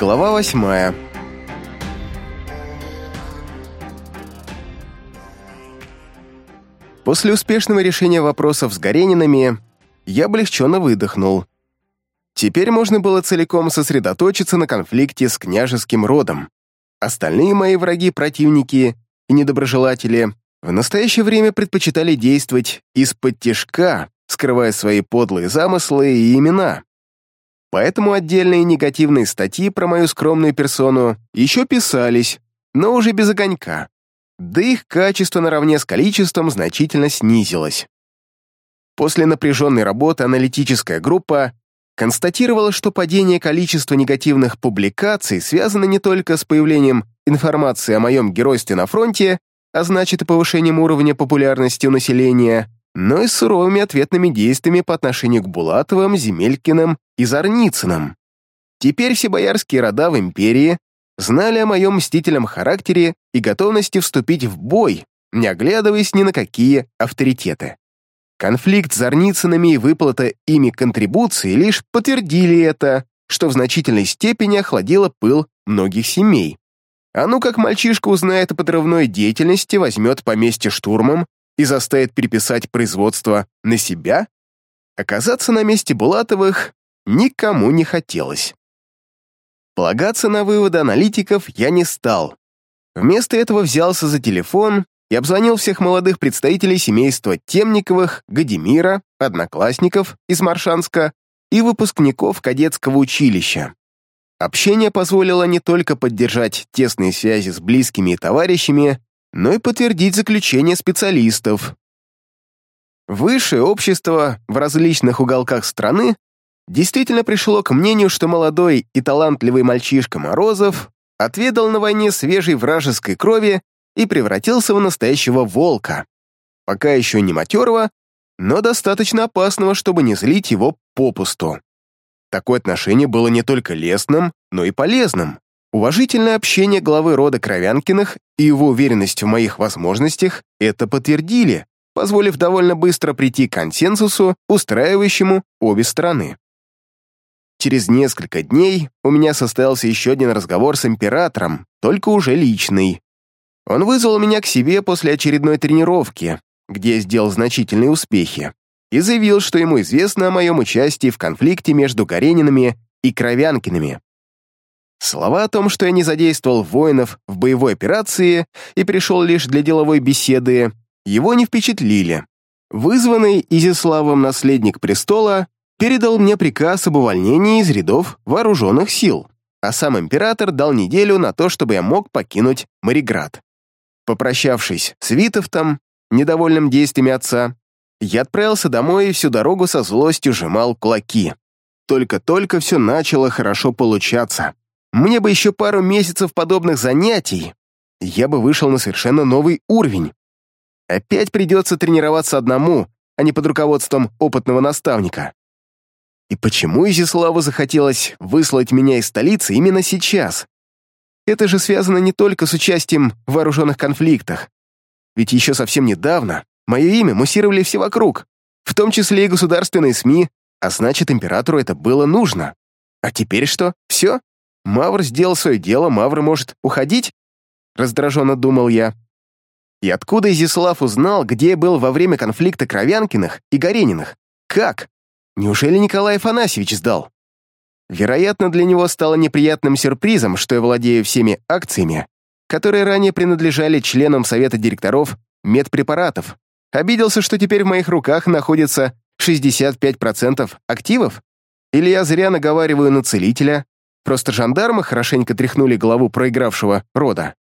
Глава восьмая. После успешного решения вопросов с Горенинами я облегченно выдохнул. Теперь можно было целиком сосредоточиться на конфликте с княжеским родом. Остальные мои враги-противники и недоброжелатели в настоящее время предпочитали действовать из-под тяжка, скрывая свои подлые замыслы и имена. Поэтому отдельные негативные статьи про мою скромную персону еще писались, но уже без огонька. Да их качество наравне с количеством значительно снизилось. После напряженной работы аналитическая группа констатировала, что падение количества негативных публикаций связано не только с появлением информации о моем геройстве на фронте, а значит и повышением уровня популярности у населения, но и суровыми ответными действиями по отношению к Булатовым, Земелькиным и Зарницыным. Теперь все боярские рода в империи знали о моем мстительном характере и готовности вступить в бой, не оглядываясь ни на какие авторитеты. Конфликт с Зарницынами и выплата ими контрибуции лишь подтвердили это, что в значительной степени охладило пыл многих семей. А ну как мальчишка узнает о подрывной деятельности, возьмет поместье штурмом и заставит переписать производство на себя? Оказаться на месте Булатовых никому не хотелось. Полагаться на выводы аналитиков я не стал. Вместо этого взялся за телефон и обзвонил всех молодых представителей семейства Темниковых, Гадимира, одноклассников из Маршанска и выпускников кадетского училища. Общение позволило не только поддержать тесные связи с близкими и товарищами, но и подтвердить заключение специалистов. Высшее общество в различных уголках страны действительно пришло к мнению, что молодой и талантливый мальчишка Морозов отведал на войне свежей вражеской крови и превратился в настоящего волка. Пока еще не матерого, но достаточно опасного, чтобы не злить его попусту. Такое отношение было не только лестным, но и полезным. Уважительное общение главы рода Кровянкиных и его уверенность в моих возможностях это подтвердили, позволив довольно быстро прийти к консенсусу, устраивающему обе стороны. Через несколько дней у меня состоялся еще один разговор с императором, только уже личный. Он вызвал меня к себе после очередной тренировки, где я сделал значительные успехи и заявил, что ему известно о моем участии в конфликте между Горенинами и Кровянкиными. Слова о том, что я не задействовал воинов в боевой операции и пришел лишь для деловой беседы, его не впечатлили. Вызванный Изиславом наследник престола передал мне приказ об увольнении из рядов вооруженных сил, а сам император дал неделю на то, чтобы я мог покинуть Мариград. Попрощавшись с Витовтом, недовольным действиями отца, я отправился домой и всю дорогу со злостью сжимал кулаки. Только-только все начало хорошо получаться. Мне бы еще пару месяцев подобных занятий, я бы вышел на совершенно новый уровень. Опять придется тренироваться одному, а не под руководством опытного наставника. И почему Изиславу захотелось выслать меня из столицы именно сейчас? Это же связано не только с участием в вооруженных конфликтах. Ведь еще совсем недавно Мое имя муссировали все вокруг, в том числе и государственные СМИ, а значит, императору это было нужно. А теперь что? Все? Мавр сделал свое дело, Мавр может уходить? Раздраженно думал я. И откуда Изяслав узнал, где был во время конфликта Кровянкиных и Горениных? Как? Неужели Николай Афанасьевич сдал? Вероятно, для него стало неприятным сюрпризом, что я владею всеми акциями, которые ранее принадлежали членам совета директоров медпрепаратов, Обиделся, что теперь в моих руках находится 65% активов? Или я зря наговариваю на целителя? Просто жандармы хорошенько тряхнули голову проигравшего рода.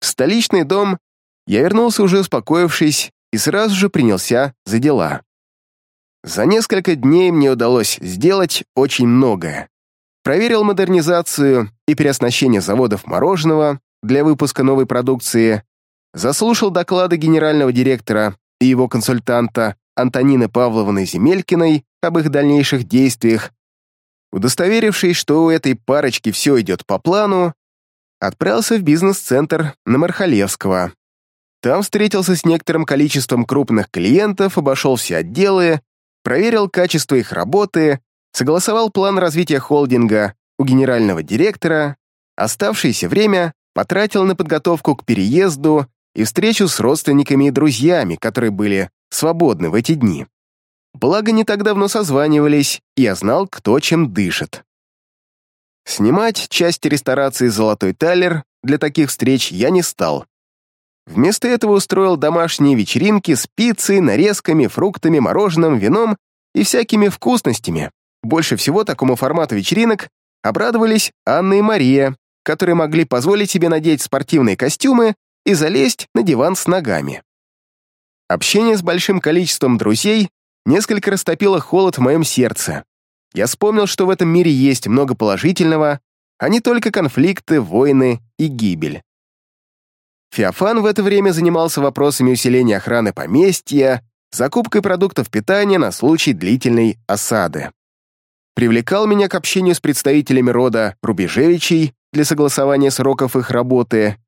В столичный дом я вернулся уже успокоившись и сразу же принялся за дела. За несколько дней мне удалось сделать очень многое. Проверил модернизацию и переоснащение заводов мороженого для выпуска новой продукции, заслушал доклады генерального директора и его консультанта Антонины Павловны Земелькиной об их дальнейших действиях, удостоверившись, что у этой парочки все идет по плану, отправился в бизнес-центр на Мархалевского. Там встретился с некоторым количеством крупных клиентов, обошел все отделы, проверил качество их работы, согласовал план развития холдинга, у генерального директора, оставшееся время потратил на подготовку к переезду и встречу с родственниками и друзьями, которые были свободны в эти дни. Благо, не так давно созванивались, и я знал, кто чем дышит. Снимать часть ресторации «Золотой талер» для таких встреч я не стал. Вместо этого устроил домашние вечеринки с пиццей, нарезками, фруктами, мороженым, вином и всякими вкусностями. Больше всего такому формату вечеринок обрадовались Анна и Мария, которые могли позволить себе надеть спортивные костюмы и залезть на диван с ногами. Общение с большим количеством друзей несколько растопило холод в моем сердце. Я вспомнил, что в этом мире есть много положительного, а не только конфликты, войны и гибель. Феофан в это время занимался вопросами усиления охраны поместья, закупкой продуктов питания на случай длительной осады. Привлекал меня к общению с представителями рода Рубежевичей для согласования сроков их работы.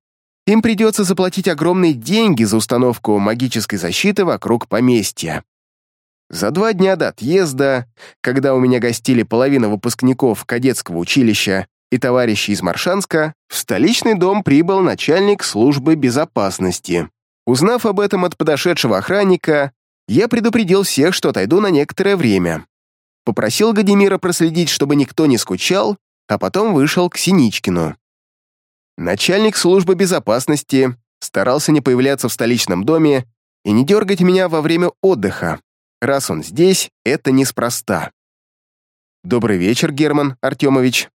Им придется заплатить огромные деньги за установку магической защиты вокруг поместья. За два дня до отъезда, когда у меня гостили половина выпускников кадетского училища и товарищи из Маршанска, в столичный дом прибыл начальник службы безопасности. Узнав об этом от подошедшего охранника, я предупредил всех, что отойду на некоторое время. Попросил Гадимира проследить, чтобы никто не скучал, а потом вышел к Синичкину. Начальник службы безопасности старался не появляться в столичном доме и не дергать меня во время отдыха. Раз он здесь, это неспроста. «Добрый вечер, Герман Артемович»,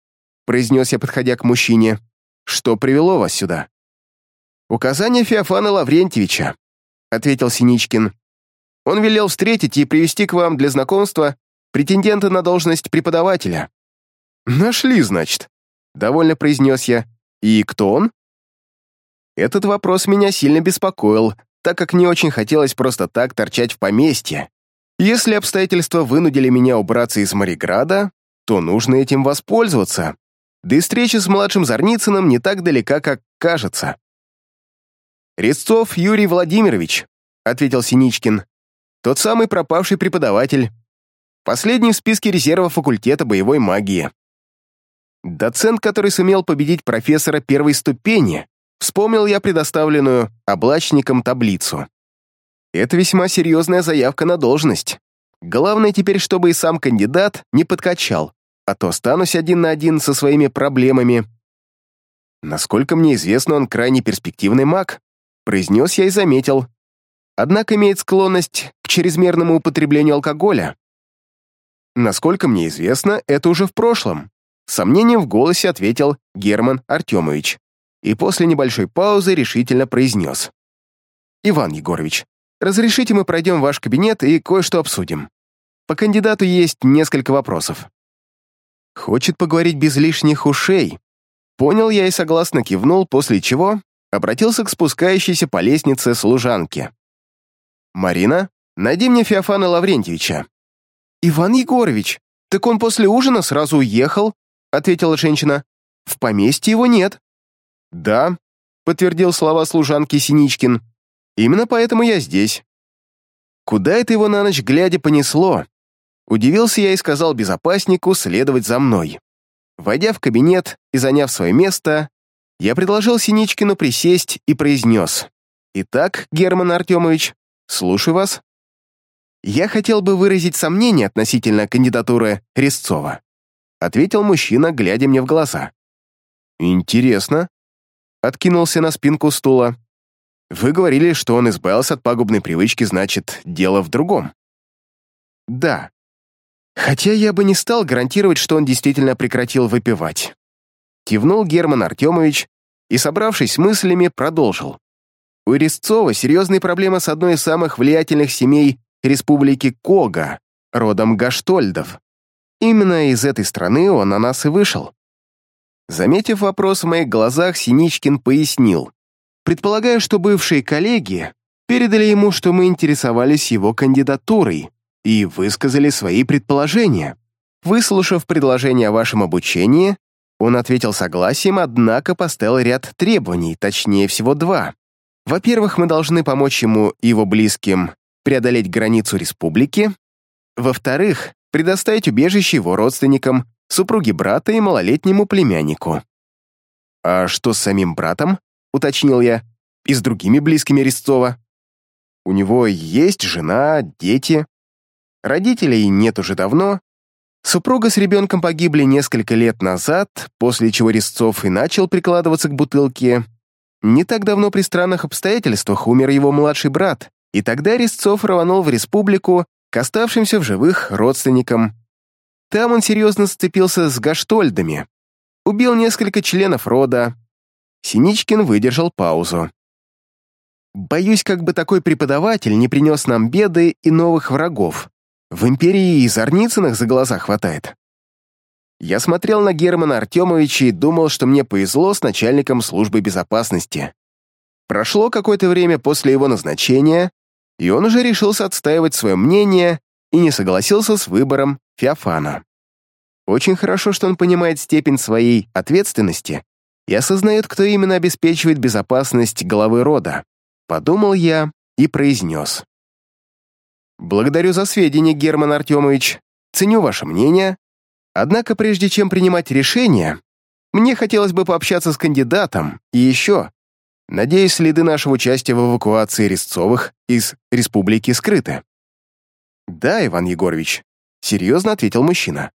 произнес я, подходя к мужчине. «Что привело вас сюда?» «Указание Феофана Лаврентьевича», — ответил Синичкин. «Он велел встретить и привести к вам для знакомства претендента на должность преподавателя». «Нашли, значит», — довольно произнес я. «И кто он?» Этот вопрос меня сильно беспокоил, так как не очень хотелось просто так торчать в поместье. Если обстоятельства вынудили меня убраться из Мариграда, то нужно этим воспользоваться. Да и встреча с младшим Зарницыным не так далека, как кажется. «Резцов Юрий Владимирович», — ответил Синичкин. «Тот самый пропавший преподаватель. Последний в списке резерва факультета боевой магии. Доцент, который сумел победить профессора первой ступени, вспомнил я предоставленную облачником таблицу. Это весьма серьезная заявка на должность. Главное теперь, чтобы и сам кандидат не подкачал, а то останусь один на один со своими проблемами. Насколько мне известно, он крайне перспективный маг, произнес я и заметил. Однако имеет склонность к чрезмерному употреблению алкоголя. Насколько мне известно, это уже в прошлом. Сомнением в голосе ответил Герман Артемович и после небольшой паузы решительно произнес. «Иван Егорович, разрешите мы пройдем в ваш кабинет и кое-что обсудим. По кандидату есть несколько вопросов». Хочет поговорить без лишних ушей. Понял я и согласно кивнул, после чего обратился к спускающейся по лестнице служанке. «Марина, найди мне Феофана Лаврентьевича». «Иван Егорович, так он после ужина сразу уехал», ответила женщина. «В поместье его нет». «Да», подтвердил слова служанки Синичкин. «Именно поэтому я здесь». Куда это его на ночь глядя понесло? Удивился я и сказал безопаснику следовать за мной. Войдя в кабинет и заняв свое место, я предложил Синичкину присесть и произнес. «Итак, Герман Артемович, слушаю вас». «Я хотел бы выразить сомнение относительно кандидатуры Резцова», ответил мужчина, глядя мне в глаза. «Интересно», — откинулся на спинку стула. «Вы говорили, что он избавился от пагубной привычки, значит, дело в другом». «Да», Хотя я бы не стал гарантировать, что он действительно прекратил выпивать. Кивнул Герман Артемович и, собравшись мыслями, продолжил. У Резцова серьезные проблемы с одной из самых влиятельных семей республики Кога, родом Гаштольдов. Именно из этой страны он на нас и вышел. Заметив вопрос в моих глазах, Синичкин пояснил. Предполагаю, что бывшие коллеги передали ему, что мы интересовались его кандидатурой, и высказали свои предположения. Выслушав предложение о вашем обучении, он ответил согласием, однако поставил ряд требований, точнее всего два. Во-первых, мы должны помочь ему и его близким преодолеть границу республики. Во-вторых, предоставить убежище его родственникам супруге брата и малолетнему племяннику. «А что с самим братом?» — уточнил я. «И с другими близкими Резцова?» «У него есть жена, дети. Родителей нет уже давно. Супруга с ребенком погибли несколько лет назад, после чего Резцов и начал прикладываться к бутылке. Не так давно при странных обстоятельствах умер его младший брат, и тогда Резцов рванул в республику к оставшимся в живых родственникам. Там он серьезно сцепился с гаштольдами, убил несколько членов рода. Синичкин выдержал паузу. Боюсь, как бы такой преподаватель не принес нам беды и новых врагов. В империи и Зарницыных за глаза хватает. Я смотрел на Германа Артемовича и думал, что мне повезло с начальником службы безопасности. Прошло какое-то время после его назначения, и он уже решился отстаивать свое мнение и не согласился с выбором Феофана. Очень хорошо, что он понимает степень своей ответственности и осознает, кто именно обеспечивает безопасность главы рода. Подумал я и произнес. «Благодарю за сведения, Герман Артемович. Ценю ваше мнение. Однако, прежде чем принимать решение, мне хотелось бы пообщаться с кандидатом и еще. Надеюсь, следы нашего участия в эвакуации Резцовых из республики скрыты». «Да, Иван Егорович», — серьезно ответил мужчина.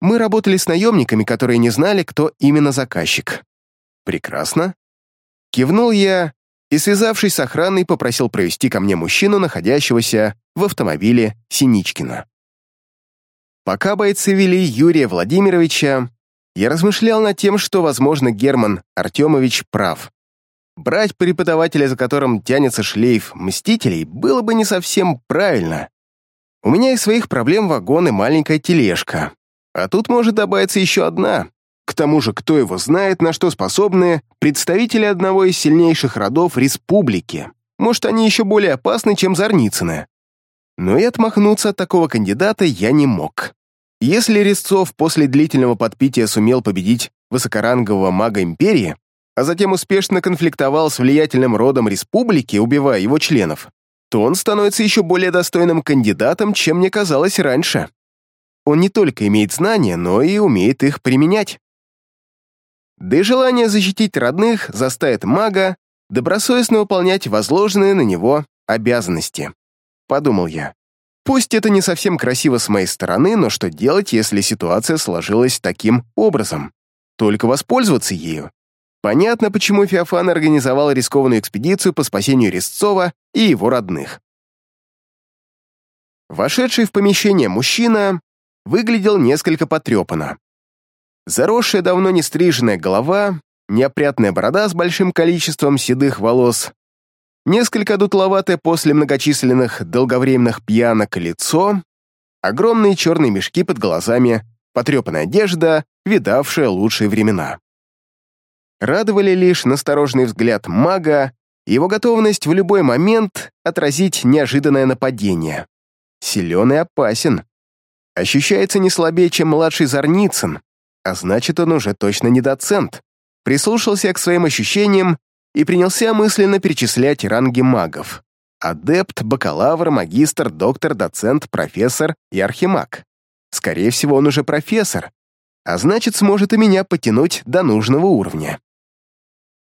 Мы работали с наемниками, которые не знали, кто именно заказчик. Прекрасно. Кивнул я и, связавшись с охраной, попросил провести ко мне мужчину, находящегося в автомобиле Синичкина. Пока бойцы вели Юрия Владимировича, я размышлял над тем, что, возможно, Герман Артемович прав. Брать преподавателя, за которым тянется шлейф мстителей, было бы не совсем правильно. У меня из своих проблем вагон и маленькая тележка. А тут может добавиться еще одна. К тому же, кто его знает, на что способны представители одного из сильнейших родов республики. Может, они еще более опасны, чем Зарницыны. Но и отмахнуться от такого кандидата я не мог. Если Резцов после длительного подпития сумел победить высокорангового мага Империи, а затем успешно конфликтовал с влиятельным родом республики, убивая его членов, то он становится еще более достойным кандидатом, чем мне казалось раньше он не только имеет знания, но и умеет их применять. Да и желание защитить родных заставит мага добросовестно выполнять возложенные на него обязанности. Подумал я. Пусть это не совсем красиво с моей стороны, но что делать, если ситуация сложилась таким образом? Только воспользоваться ею. Понятно, почему Феофан организовал рискованную экспедицию по спасению Резцова и его родных. Вошедший в помещение мужчина выглядел несколько потрепанно. Заросшая давно не стриженная голова, неопрятная борода с большим количеством седых волос, несколько дутловатое после многочисленных долговременных пьянок лицо, огромные черные мешки под глазами, потрепанная одежда, видавшая лучшие времена. Радовали лишь настороженный взгляд мага и его готовность в любой момент отразить неожиданное нападение. Силен и опасен ощущается не слабее, чем младший Зарницын, а значит, он уже точно не доцент. Прислушался к своим ощущениям и принялся мысленно перечислять ранги магов. Адепт, бакалавр, магистр, доктор, доцент, профессор и архимаг. Скорее всего, он уже профессор, а значит, сможет и меня потянуть до нужного уровня.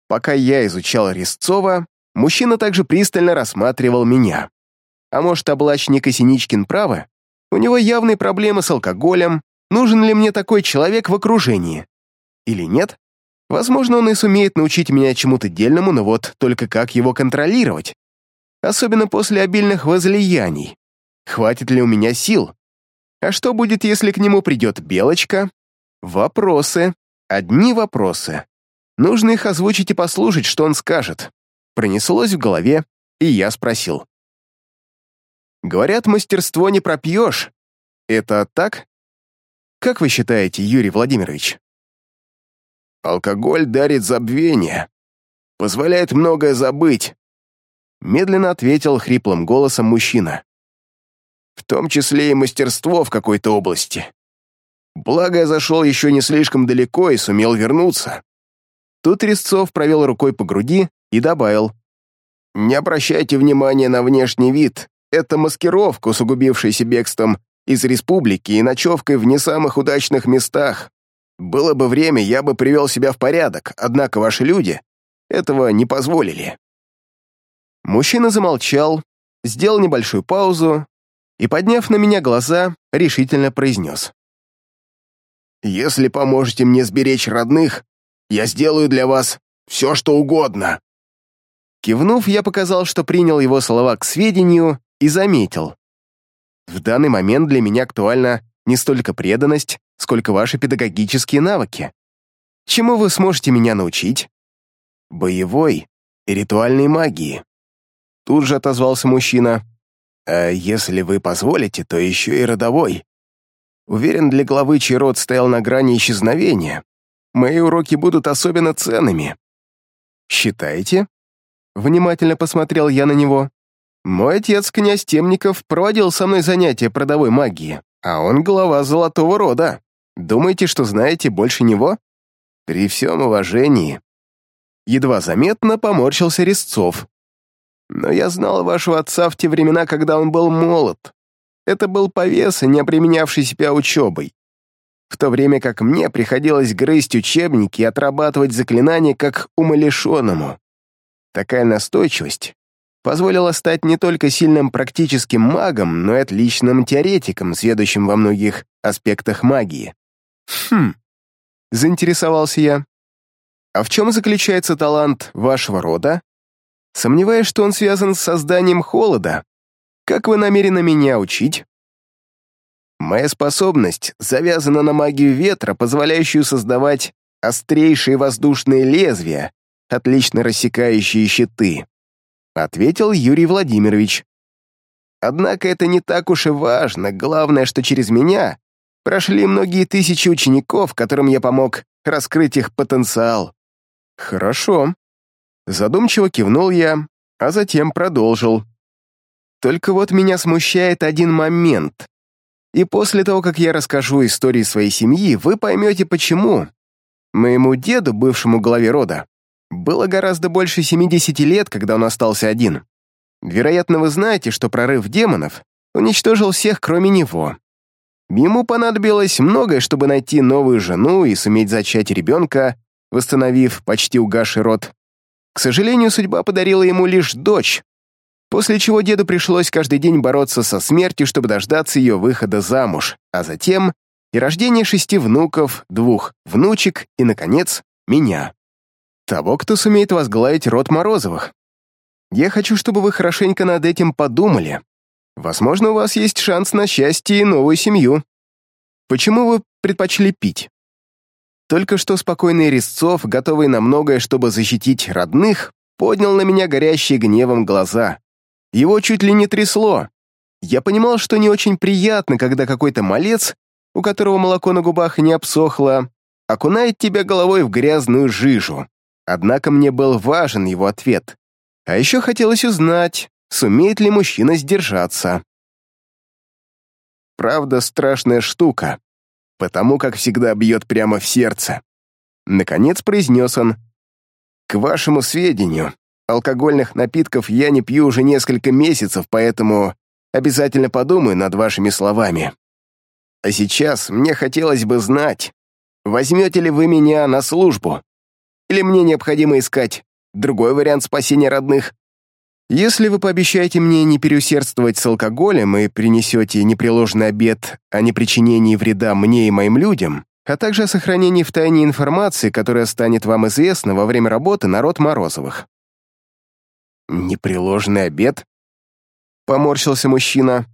Пока я изучал Резцова, мужчина также пристально рассматривал меня. А может, облачник и Синичкин правы? У него явные проблемы с алкоголем. Нужен ли мне такой человек в окружении? Или нет? Возможно, он и сумеет научить меня чему-то дельному, но вот только как его контролировать? Особенно после обильных возлияний. Хватит ли у меня сил? А что будет, если к нему придет Белочка? Вопросы. Одни вопросы. Нужно их озвучить и послушать, что он скажет. Пронеслось в голове, и я спросил. Говорят, мастерство не пропьешь. Это так? Как вы считаете, Юрий Владимирович? Алкоголь дарит забвение. Позволяет многое забыть. Медленно ответил хриплым голосом мужчина. В том числе и мастерство в какой-то области. Благо, я зашел еще не слишком далеко и сумел вернуться. Тут Резцов провел рукой по груди и добавил. «Не обращайте внимания на внешний вид. Это маскировка, усугубившаяся бегством из республики и ночевкой в не самых удачных местах. Было бы время, я бы привел себя в порядок, однако ваши люди этого не позволили». Мужчина замолчал, сделал небольшую паузу и, подняв на меня глаза, решительно произнес. «Если поможете мне сберечь родных, я сделаю для вас все, что угодно». Кивнув, я показал, что принял его слова к сведению и заметил. В данный момент для меня актуальна не столько преданность, сколько ваши педагогические навыки. Чему вы сможете меня научить? Боевой и ритуальной магии. Тут же отозвался мужчина. А если вы позволите, то еще и родовой. Уверен, для главы, чей род стоял на грани исчезновения, мои уроки будут особенно ценными. Считаете? Внимательно посмотрел я на него. Мой отец, князь Темников, проводил со мной занятия продовой магии, а он глава золотого рода. Думаете, что знаете больше него? При всем уважении. Едва заметно поморщился Резцов. Но я знал вашего отца в те времена, когда он был молод. Это был повес, не применявший себя учебой. В то время как мне приходилось грызть учебники и отрабатывать заклинания как умалишенному. Такая настойчивость позволила стать не только сильным практическим магом, но и отличным теоретиком, сведущим во многих аспектах магии. Хм, заинтересовался я. А в чем заключается талант вашего рода? Сомневаюсь, что он связан с созданием холода. Как вы намерены меня учить? Моя способность завязана на магию ветра, позволяющую создавать острейшие воздушные лезвия, отлично рассекающие щиты, ответил Юрий Владимирович. Однако это не так уж и важно, главное, что через меня прошли многие тысячи учеников, которым я помог раскрыть их потенциал. Хорошо. Задумчиво кивнул я, а затем продолжил. Только вот меня смущает один момент. И после того, как я расскажу истории своей семьи, вы поймете, почему. Моему деду, бывшему главе рода, было гораздо больше 70 лет, когда он остался один. Вероятно, вы знаете, что прорыв демонов уничтожил всех, кроме него. Ему понадобилось многое, чтобы найти новую жену и суметь зачать ребенка, восстановив почти угасший род. К сожалению, судьба подарила ему лишь дочь, после чего деду пришлось каждый день бороться со смертью, чтобы дождаться ее выхода замуж, а затем и рождение шести внуков, двух внучек и, наконец, меня. Того, кто сумеет возглавить род Морозовых. Я хочу, чтобы вы хорошенько над этим подумали. Возможно, у вас есть шанс на счастье и новую семью. Почему вы предпочли пить? Только что спокойный Резцов, готовый на многое, чтобы защитить родных, поднял на меня горящие гневом глаза. Его чуть ли не трясло. Я понимал, что не очень приятно, когда какой-то малец, у которого молоко на губах не обсохло, окунает тебя головой в грязную жижу. Однако мне был важен его ответ. А еще хотелось узнать, сумеет ли мужчина сдержаться. Правда, страшная штука потому как всегда бьет прямо в сердце. Наконец произнес он. «К вашему сведению, алкогольных напитков я не пью уже несколько месяцев, поэтому обязательно подумаю над вашими словами. А сейчас мне хотелось бы знать, возьмете ли вы меня на службу, или мне необходимо искать другой вариант спасения родных?» Если вы пообещаете мне не переусердствовать с алкоголем и принесете непреложный обед о непричинении вреда мне и моим людям, а также о сохранении в тайне информации, которая станет вам известна во время работы на род Морозовых. «Непреложный обед?» — поморщился мужчина.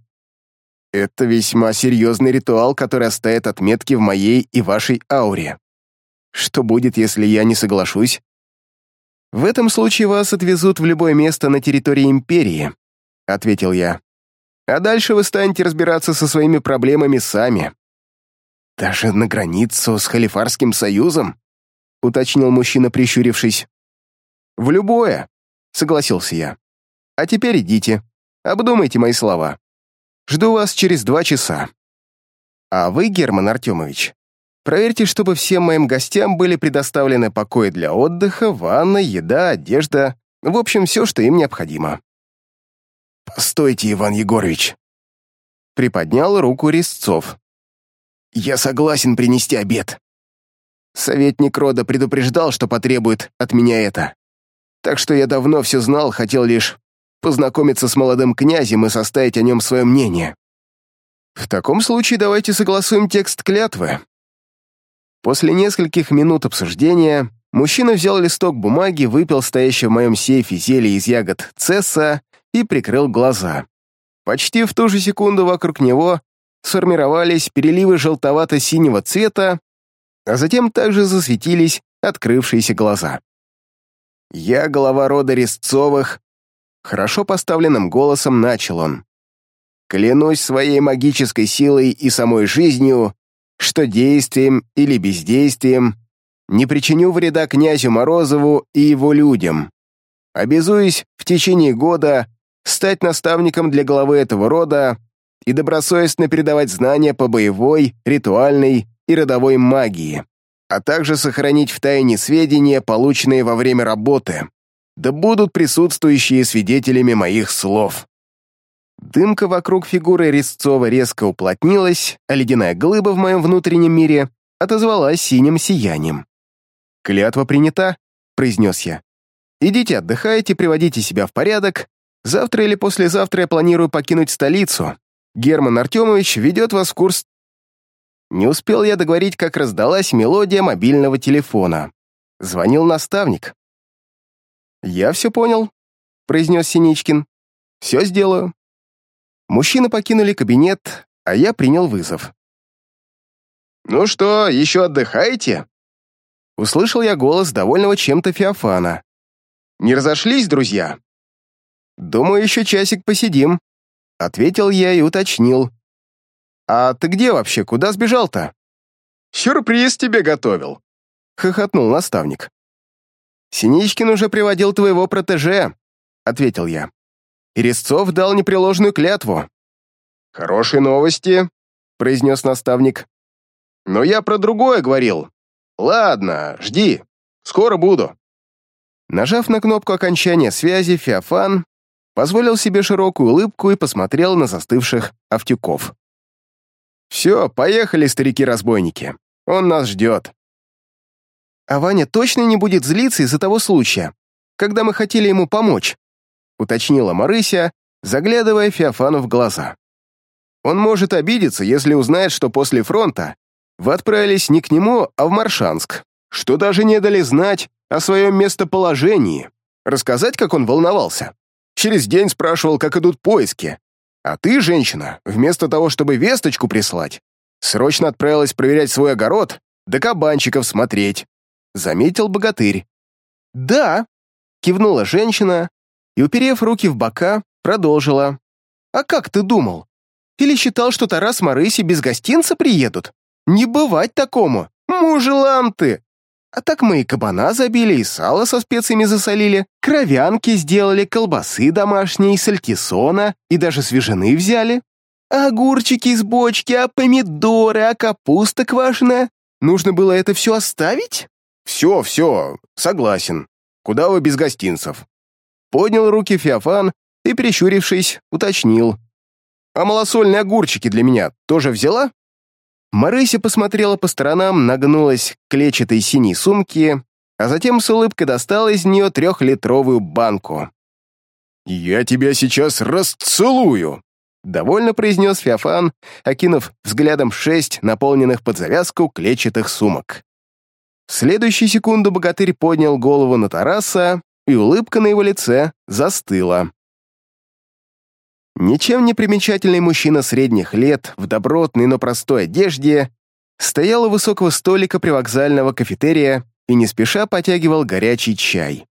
«Это весьма серьезный ритуал, который оставит отметки в моей и вашей ауре. Что будет, если я не соглашусь?» «В этом случае вас отвезут в любое место на территории Империи», — ответил я. «А дальше вы станете разбираться со своими проблемами сами». «Даже на границу с Халифарским союзом?» — уточнил мужчина, прищурившись. «В любое», — согласился я. «А теперь идите, обдумайте мои слова. Жду вас через два часа». «А вы, Герман Артемович, Проверьте, чтобы всем моим гостям были предоставлены покои для отдыха, ванна, еда, одежда, в общем, все, что им необходимо. «Постойте, Иван Егорович!» Приподнял руку резцов. «Я согласен принести обед». Советник рода предупреждал, что потребует от меня это. Так что я давно все знал, хотел лишь познакомиться с молодым князем и составить о нем свое мнение. В таком случае давайте согласуем текст клятвы. После нескольких минут обсуждения мужчина взял листок бумаги, выпил стоящее в моем сейфе зелье из ягод цесса и прикрыл глаза. Почти в ту же секунду вокруг него сформировались переливы желтовато-синего цвета, а затем также засветились открывшиеся глаза. «Я глава рода Резцовых», — хорошо поставленным голосом начал он. «Клянусь своей магической силой и самой жизнью, что действием или бездействием не причиню вреда князю Морозову и его людям. Обязуюсь в течение года стать наставником для главы этого рода и добросовестно передавать знания по боевой, ритуальной и родовой магии, а также сохранить в тайне сведения, полученные во время работы, да будут присутствующие свидетелями моих слов. Дымка вокруг фигуры Резцова резко уплотнилась, а ледяная глыба в моем внутреннем мире отозвалась синим сиянием. «Клятва принята», — произнес я. «Идите отдыхайте, приводите себя в порядок. Завтра или послезавтра я планирую покинуть столицу. Герман Артемович ведет вас в курс не успел я договорить, как раздалась мелодия мобильного телефона. Звонил наставник. «Я все понял», — произнес Синичкин. «Все сделаю». Мужчины покинули кабинет, а я принял вызов. «Ну что, еще отдыхаете?» Услышал я голос довольного чем-то Феофана. «Не разошлись, друзья?» «Думаю, еще часик посидим», — ответил я и уточнил. «А ты где вообще? Куда сбежал-то?» «Сюрприз тебе готовил», — хохотнул наставник. «Синичкин уже приводил твоего протеже», — ответил я. «И Резцов дал непреложную клятву». «Хорошие новости», — произнес наставник. «Но я про другое говорил. Ладно, жди. Скоро буду». Нажав на кнопку окончания связи, Феофан позволил себе широкую улыбку и посмотрел на застывших автюков. «Все, поехали, старики-разбойники. Он нас ждет». «А Ваня точно не будет злиться из-за того случая, когда мы хотели ему помочь?» Уточнила Марыся, заглядывая Феофану в глаза. «Он может обидеться, если узнает, что после фронта вы отправились не к нему, а в Маршанск, что даже не дали знать о своем местоположении, рассказать, как он волновался. Через день спрашивал, как идут поиски, а ты, женщина, вместо того, чтобы весточку прислать, срочно отправилась проверять свой огород, да кабанчиков смотреть», — заметил богатырь. «Да», — кивнула женщина и, уперев руки в бока, продолжила. «А как ты думал? Или считал, что Тарас Марыси без гостинца приедут? Не бывать такому! Мужелан ты! А так мы и кабана забили, и сало со специями засолили, кровянки сделали, колбасы домашние, сальтисона, и даже свежины взяли. А огурчики из бочки, а помидоры, а капуста квашеная. Нужно было это все оставить? Все, все, согласен. Куда вы без гостинцев? Поднял руки Феофан и, прищурившись, уточнил. А малосольные огурчики для меня тоже взяла? Марыся посмотрела по сторонам, нагнулась к клетчатой синей сумке, а затем с улыбкой достала из нее трехлитровую банку. «Я тебя сейчас расцелую!» — довольно произнес Феофан, окинув взглядом шесть наполненных под завязку клетчатых сумок. В следующую секунду богатырь поднял голову на Тараса, и улыбка на его лице застыла. Ничем не примечательный мужчина средних лет в добротной, но простой одежде стоял у высокого столика привокзального кафетерия и не спеша потягивал горячий чай.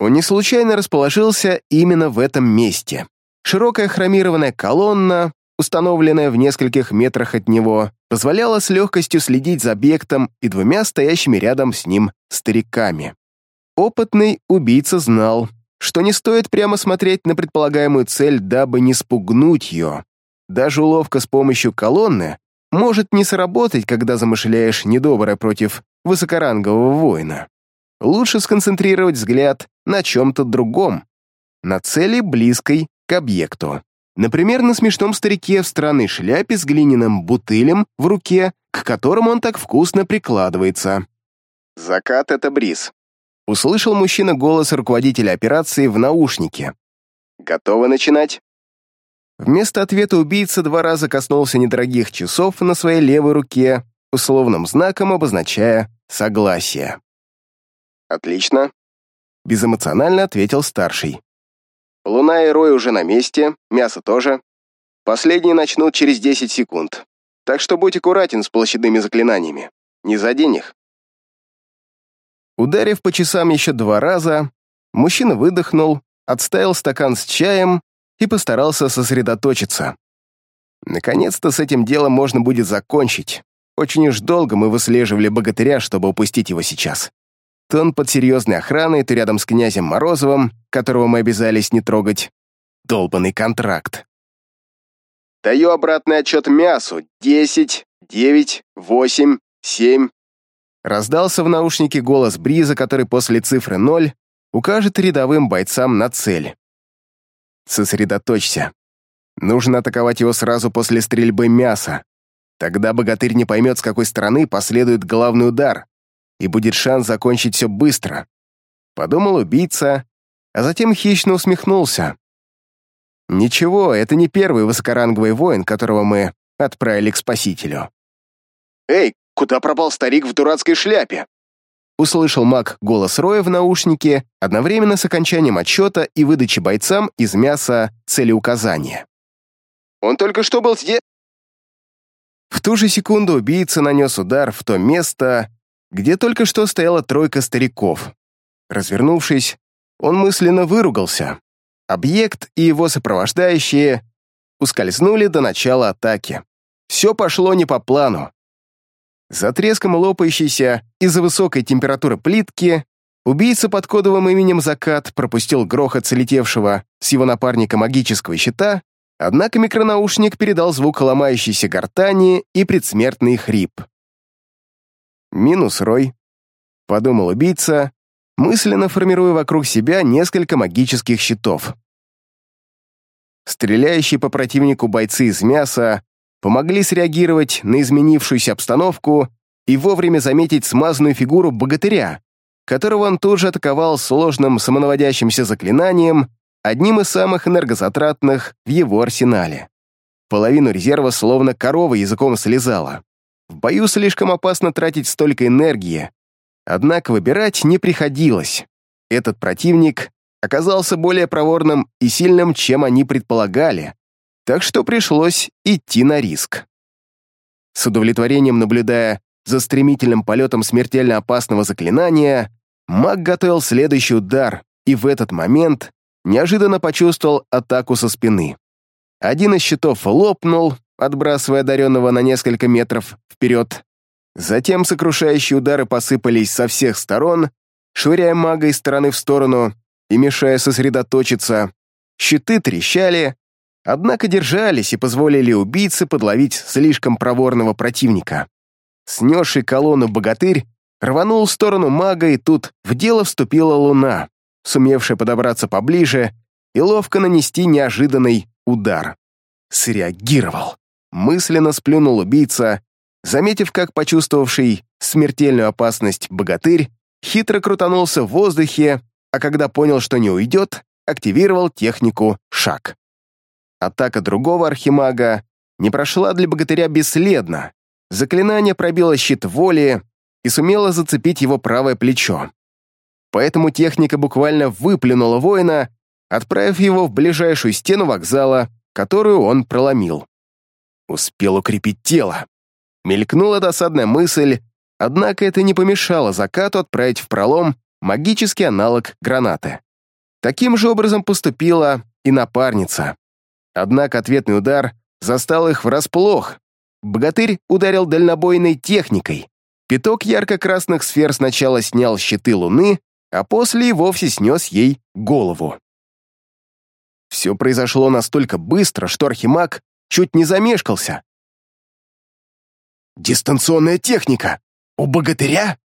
Он не случайно расположился именно в этом месте. Широкая хромированная колонна, установленная в нескольких метрах от него, позволяла с легкостью следить за объектом и двумя стоящими рядом с ним стариками. Опытный убийца знал, что не стоит прямо смотреть на предполагаемую цель, дабы не спугнуть ее. Даже уловка с помощью колонны может не сработать, когда замышляешь недоброе против высокорангового воина. Лучше сконцентрировать взгляд на чем-то другом, на цели близкой к объекту. Например, на смешном старике в странной шляпе с глиняным бутылем в руке, к которому он так вкусно прикладывается. «Закат — это бриз», — услышал мужчина голос руководителя операции в наушнике. «Готовы начинать?» Вместо ответа убийца два раза коснулся недорогих часов на своей левой руке, условным знаком обозначая согласие. «Отлично», — безэмоционально ответил старший. «Луна и Рой уже на месте, мясо тоже. Последние начнут через 10 секунд, так что будь аккуратен с площадными заклинаниями. Не задень их». Ударив по часам еще два раза, мужчина выдохнул, отставил стакан с чаем и постарался сосредоточиться. Наконец-то с этим делом можно будет закончить. Очень уж долго мы выслеживали богатыря, чтобы упустить его сейчас. То он под серьезной охраной, то рядом с князем Морозовым, которого мы обязались не трогать. Долбанный контракт. Даю обратный отчет мясу. Десять, девять, восемь, семь. Раздался в наушнике голос Бриза, который после цифры ноль укажет рядовым бойцам на цель. Сосредоточься. Нужно атаковать его сразу после стрельбы мяса. Тогда богатырь не поймет, с какой стороны последует главный удар, и будет шанс закончить все быстро. Подумал убийца, а затем хищно усмехнулся. Ничего, это не первый высокоранговый воин, которого мы отправили к спасителю. «Эй, куда пропал старик в дурацкой шляпе?» Услышал маг голос Роя в наушнике одновременно с окончанием отчета и выдачи бойцам из мяса целеуказания. «Он только что был здесь...» В ту же секунду убийца нанес удар в то место, где только что стояла тройка стариков. Развернувшись, он мысленно выругался. Объект и его сопровождающие ускользнули до начала атаки. Все пошло не по плану. За треском лопающейся из-за высокой температуры плитки убийца под кодовым именем Закат пропустил грохот слетевшего с его напарника магического щита Однако микронаушник передал звук ломающейся гортани и предсмертный хрип. «Минус Рой», — подумал убийца, мысленно формируя вокруг себя несколько магических щитов. Стреляющие по противнику бойцы из мяса помогли среагировать на изменившуюся обстановку и вовремя заметить смазанную фигуру богатыря, которого он тут же атаковал сложным самонаводящимся заклинанием, одним из самых энергозатратных в его арсенале. Половину резерва словно корова языком слезала. В бою слишком опасно тратить столько энергии, однако выбирать не приходилось. Этот противник оказался более проворным и сильным, чем они предполагали, так что пришлось идти на риск. С удовлетворением наблюдая за стремительным полетом смертельно опасного заклинания, маг готовил следующий удар, и в этот момент неожиданно почувствовал атаку со спины. Один из щитов лопнул, отбрасывая одаренного на несколько метров вперед. Затем сокрушающие удары посыпались со всех сторон, швыряя мага из стороны в сторону и мешая сосредоточиться. Щиты трещали, однако держались и позволили убийце подловить слишком проворного противника. Снесший колонну богатырь рванул в сторону мага, и тут в дело вступила луна сумевшая подобраться поближе и ловко нанести неожиданный удар. Среагировал. Мысленно сплюнул убийца, заметив, как почувствовавший смертельную опасность богатырь хитро крутанулся в воздухе, а когда понял, что не уйдет, активировал технику «Шаг». Атака другого архимага не прошла для богатыря бесследно. Заклинание пробило щит воли и сумело зацепить его правое плечо поэтому техника буквально выплюнула воина, отправив его в ближайшую стену вокзала, которую он проломил. Успел укрепить тело. Мелькнула досадная мысль, однако это не помешало закату отправить в пролом магический аналог гранаты. Таким же образом поступила и напарница. Однако ответный удар застал их врасплох. Богатырь ударил дальнобойной техникой. Пяток ярко-красных сфер сначала снял щиты луны, а после и вовсе снес ей голову. Все произошло настолько быстро, что Архимаг чуть не замешкался. «Дистанционная техника! У богатыря?»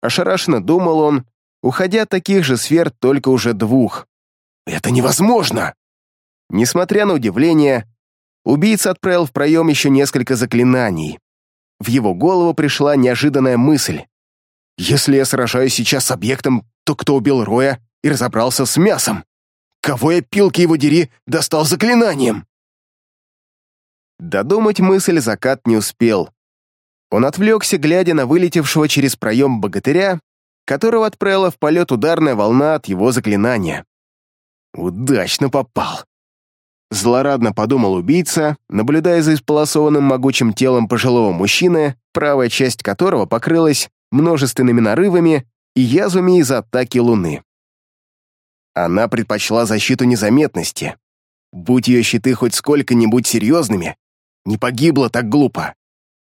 Ошарашенно думал он, уходя от таких же сфер, только уже двух. «Это невозможно!» Несмотря на удивление, убийца отправил в проем еще несколько заклинаний. В его голову пришла неожиданная мысль. «Если я сражаюсь сейчас с объектом, то кто убил Роя и разобрался с мясом? Кого я, пилки его дери, достал заклинанием?» Додумать мысль закат не успел. Он отвлекся, глядя на вылетевшего через проем богатыря, которого отправила в полет ударная волна от его заклинания. «Удачно попал!» Злорадно подумал убийца, наблюдая за исполосованным могучим телом пожилого мужчины, правая часть которого покрылась множественными нарывами и язвами из-за атаки Луны. Она предпочла защиту незаметности. Будь ее щиты хоть сколько-нибудь серьезными, не погибла так глупо.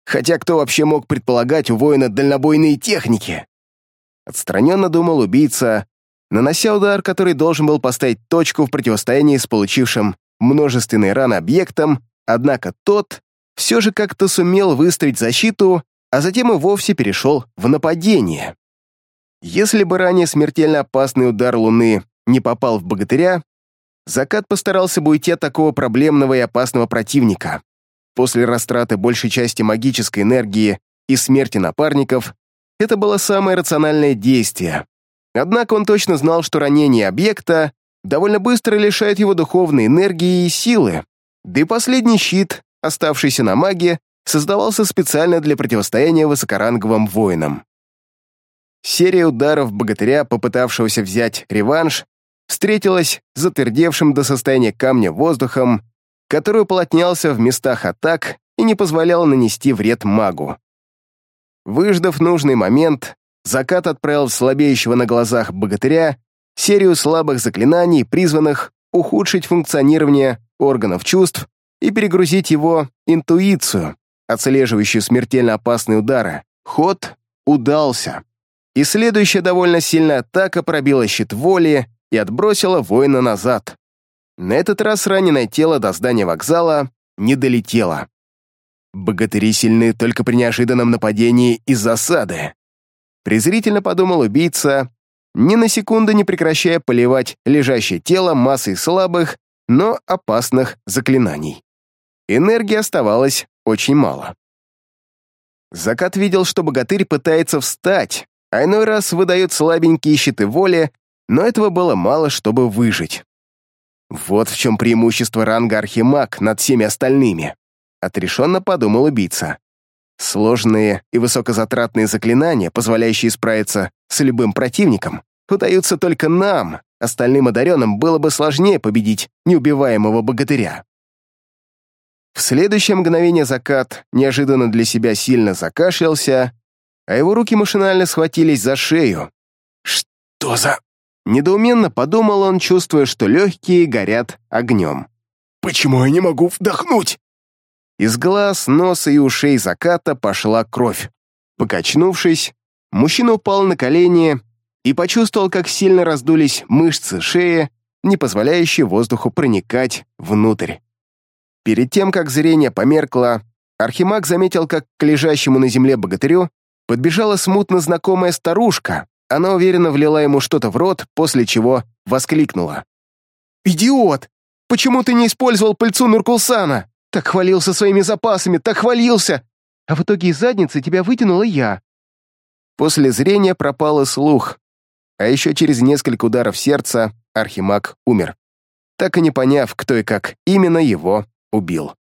Хотя кто вообще мог предполагать у воина дальнобойные техники? Отстраненно думал убийца, нанося удар, который должен был поставить точку в противостоянии с получившим множественные раны объектом, однако тот все же как-то сумел выставить защиту, а затем и вовсе перешел в нападение. Если бы ранее смертельно опасный удар Луны не попал в богатыря, Закат постарался бы уйти от такого проблемного и опасного противника. После растраты большей части магической энергии и смерти напарников, это было самое рациональное действие. Однако он точно знал, что ранение объекта довольно быстро лишает его духовной энергии и силы, да и последний щит, оставшийся на маге, создавался специально для противостояния высокоранговым воинам. Серия ударов богатыря, попытавшегося взять реванш, встретилась с затвердевшим до состояния камня воздухом, который уплотнялся в местах атак и не позволял нанести вред магу. Выждав нужный момент, закат отправил слабеющего на глазах богатыря серию слабых заклинаний, призванных ухудшить функционирование органов чувств и перегрузить его интуицию, отслеживающую смертельно опасные удары. Ход удался. И следующая довольно сильная атака пробила щит воли и отбросила воина назад. На этот раз раненое тело до здания вокзала не долетело. Богатыри сильны только при неожиданном нападении из засады. Презрительно подумал убийца ни на секунду не прекращая поливать лежащее тело массой слабых, но опасных заклинаний. Энергии оставалось очень мало. Закат видел, что богатырь пытается встать, а иной раз выдает слабенькие щиты воли, но этого было мало, чтобы выжить. Вот в чем преимущество ранга Архимаг над всеми остальными, отрешенно подумал убийца. Сложные и высокозатратные заклинания, позволяющие справиться с любым противником, удаются только нам, остальным одаренным было бы сложнее победить неубиваемого богатыря. В следующее мгновение закат неожиданно для себя сильно закашлялся, а его руки машинально схватились за шею. «Что за...» Недоуменно подумал он, чувствуя, что легкие горят огнем. «Почему я не могу вдохнуть?» Из глаз, носа и ушей заката пошла кровь. Покачнувшись, мужчина упал на колени и почувствовал, как сильно раздулись мышцы шеи, не позволяющие воздуху проникать внутрь. Перед тем, как зрение померкло, Архимаг заметил, как к лежащему на земле богатырю подбежала смутно знакомая старушка. Она уверенно влила ему что-то в рот, после чего воскликнула. «Идиот! Почему ты не использовал пыльцу Нуркулсана? Так хвалился своими запасами, так хвалился! А в итоге из задницы тебя вытянула я!» После зрения пропал и слух, а еще через несколько ударов сердца Архимаг умер, так и не поняв, кто и как именно его убил.